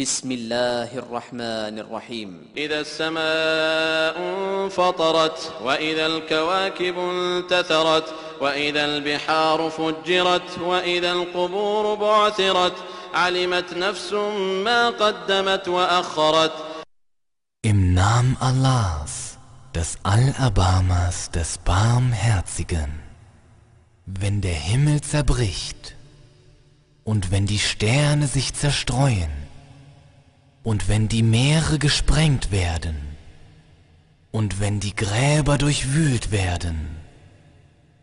بسم الله الرحمن الرحيم إذا السماء انفطرت وإذا الكواكب انتثرت وإذا البحار فجرت وإذا القبور بعثرت علمت نفس ما قدمت وأخرت Im Namen Allahs, des Allerbarmers, des Barmherzigen, wenn der Himmel zerbricht und wenn die Sterne sich zerstreuen und wenn die Meere gesprengt werden und wenn die Gräber durchwühlt werden,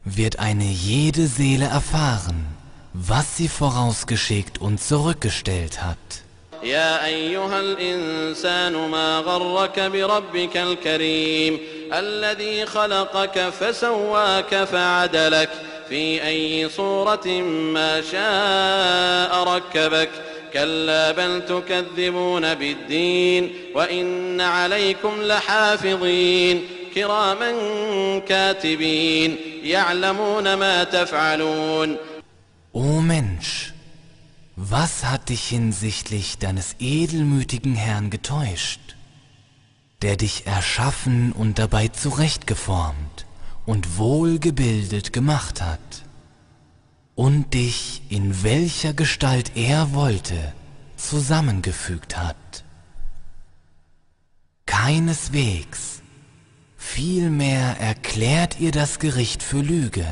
wird eine jede Seele erfahren, was sie vorausgeschickt und zurückgestellt hat. يا أيها الإنسان ما غرك بربك الكريم الذي خلقك فسواك فعدلك في أي صورة ما شاء ركبك كلا بل تكذبون بالدين وإن عليكم لحافظين كراما كاتبين يعلمون ما تفعلون O Mensch, was hat dich hinsichtlich deines edelmütigen Herrn getäuscht, der dich erschaffen und dabei zurechtgeformt und wohlgebildet gemacht hat, und dich, in welcher Gestalt er wollte, zusammengefügt hat? Keineswegs, vielmehr erklärt ihr das Gericht für Lüge.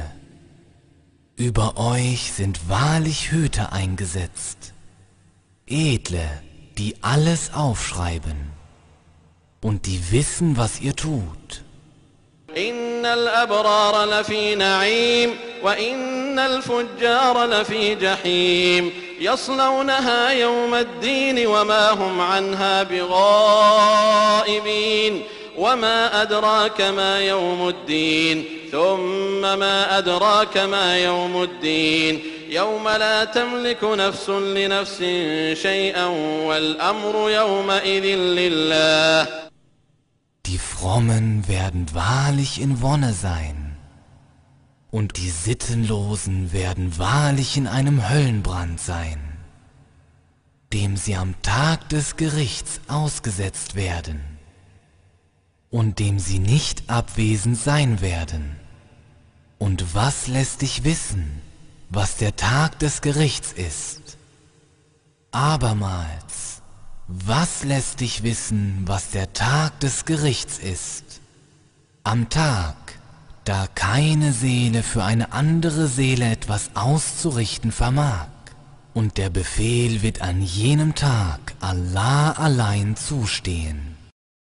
Über euch sind wahrlich Hüter eingesetzt, Edle, die alles aufschreiben und die wissen, was ihr tut. إن الأبرار لفي نعيم وإن الفجار لفي جحيم يصلونها يوم الدين وما هم عنها بغائبين وما أدراك ما يوم الدين ثم ما أدراك ما يوم الدين يوم لا تملك نفس لنفس شيئا والأمر يومئذ لله Die Frommen werden wahrlich in Wonne sein, und die Sittenlosen werden wahrlich in einem Höllenbrand sein, dem sie am Tag des Gerichts ausgesetzt werden, und dem sie nicht abwesend sein werden. Und was lässt dich wissen, was der Tag des Gerichts ist? Abermals, was lässt dich wissen, was der Tag des Gerichts ist? Am Tag, da keine Seele für eine andere Seele etwas auszurichten vermag, und der Befehl wird an jenem Tag Allah allein zustehen.